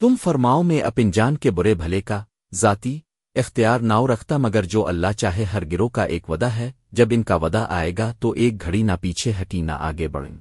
تم فرماؤ میں اپن جان کے برے بھلے کا، ذاتی، اختیار ناؤ رکھتا مگر جو اللہ چاہے ہر گرو کا ایک ودا ہے، جب ان کا ودا آئے گا تو ایک گھڑی نہ پیچھے ہٹی نہ آگے بڑھیں۔